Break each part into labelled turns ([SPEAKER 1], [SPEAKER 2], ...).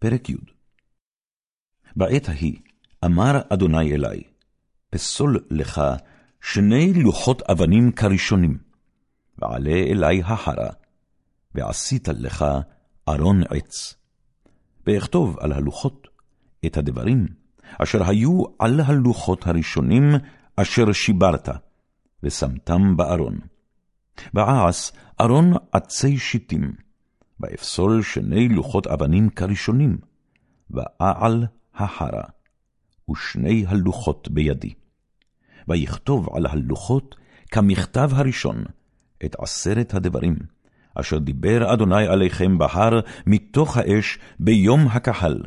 [SPEAKER 1] פרק י' בעת ההיא אמר אדוני אלי, פסול לך שני לוחות אבנים כראשונים, ועלה אלי החרה, ועשית לך ארון עץ. ואכתוב על הלוחות את הדברים אשר היו על הלוחות הראשונים אשר שיברת, ושמתם בארון. ועש ארון עצי שיטים, ואפסול שני לוחות אבנים כראשונים, ואעל החרה, ושני הלוחות בידי. ויכתוב על הלוחות כמכתב הראשון את עשרת הדברים, אשר דיבר אדוני עליכם בהר מתוך האש ביום הקהל.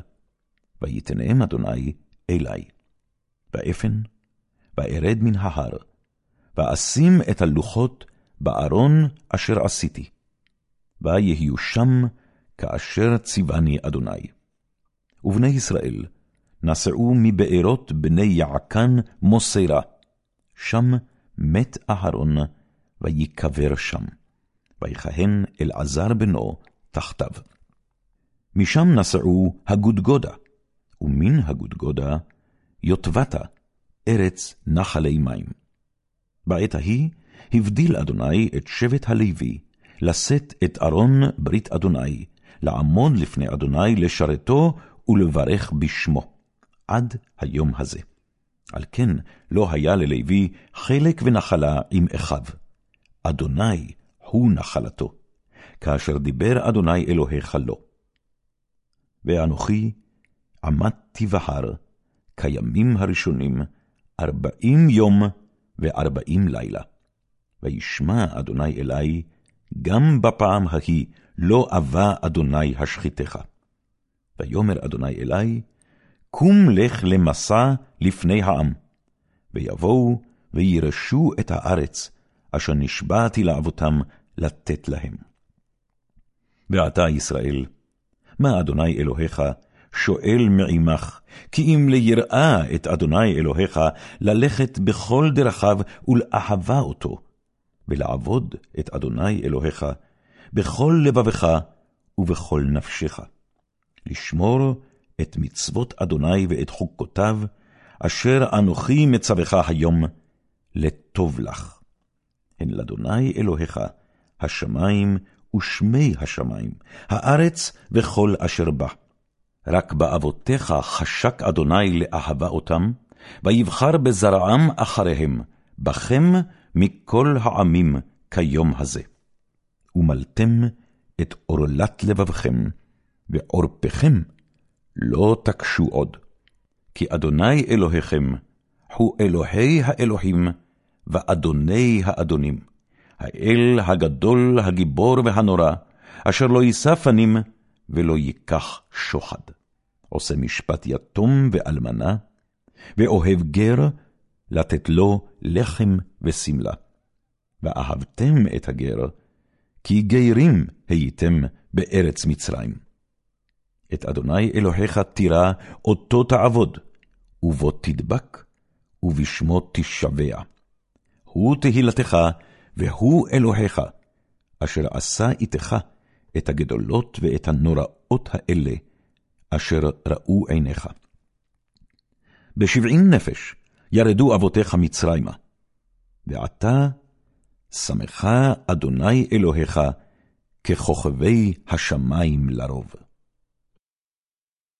[SPEAKER 1] ויתנם אדוני אלי. ואפן, וארד מן ההר, ואשים את הלוחות בארון אשר עשיתי. ויהיו שם כאשר ציווני אדוני. ובני ישראל נסעו מבארות בני יעקן מוסרה, שם מת אהרון, ויקבר שם, ויכהן אלעזר בנו תחתיו. משם נסעו הגודגודה, ומן הגודגודה יוטבתה, ארץ נחלי מים. בעת ההיא הבדיל אדוני את שבט הלוי, לשאת את ארון ברית אדוני, לעמוד לפני אדוני לשרתו ולברך בשמו, עד היום הזה. על כן לא היה ללוי חלק ונחלה עם אחיו. אדוני הוא נחלתו, כאשר דיבר אדוני אלוהיך לו. ואנוכי עמדתי בהר, כימים הראשונים, ארבעים יום וארבעים לילה. וישמע אדוני אלי, גם בפעם ההיא לא אבה אדוני השחיתך. ויאמר אדוני אלי, קום לך למסע לפני העם, ויבואו וירשו את הארץ, אשר נשבעתי לאבותם לתת להם. ועתה ישראל, מה אדוני אלוהיך שואל מעמך, כי אם ליראה את אדוני אלוהיך, ללכת בכל דרכיו ולאהבה אותו, ולעבוד את אדוני אלוהיך בכל לבבך ובכל נפשך, לשמור את מצוות אדוני ואת חוקותיו, אשר אנוכי מצווך היום, לטוב לך. הן לאדוני אלוהיך, השמיים ושמי השמיים, הארץ וכל אשר בה. רק באבותיך חשק אדוני לאהבה אותם, ויבחר בזרעם אחריהם, בכם מכל העמים כיום הזה. ומלתם את עורלת לבבכם, ועורפכם לא תקשו עוד. כי אדוני אלוהיכם הוא אלוהי האלוהים, ואדוני האדונים, האל הגדול, הגיבור והנורא, אשר לא יישא פנים ולא ייקח שוחד. עושה משפט יתום ואלמנה, ואוהב גר, לתת לו לחם ושמלה. ואהבתם את הגר, כי גרים הייתם בארץ מצרים. את אדוני אלוהיך תירא, אותו תעבוד, ובו תדבק, ובשמו תשבע. הוא תהילתך, והוא אלוהיך, אשר עשה איתך את הגדולות ואת הנוראות האלה, אשר ראו עיניך. בשבעים נפש ירדו אבותיך מצרימה, ועתה שמחה אדוני אלוהיך ככוכבי השמים לרוב.